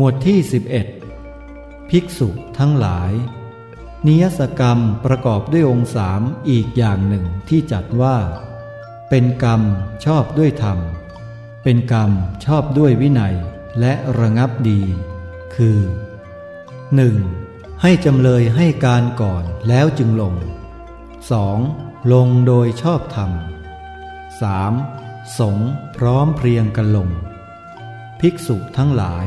หมวดที่ 11 ภิกษุทั้งหลาย นิยสกรรมประกอบด้วยองค์สามอีกอย่างหนึ่งที่จัดว่า เป็นกรรมชอบด้วยธรรม เป็นกรรมชอบด้วยวินัยและระงับดี คือ 1. ให้จำเลยให้การก่อนแล้วจึงลง 2. ลงโดยชอบธรรม 3. สงพร้อมเพรียงกันลง ภิกษุทั้งหลาย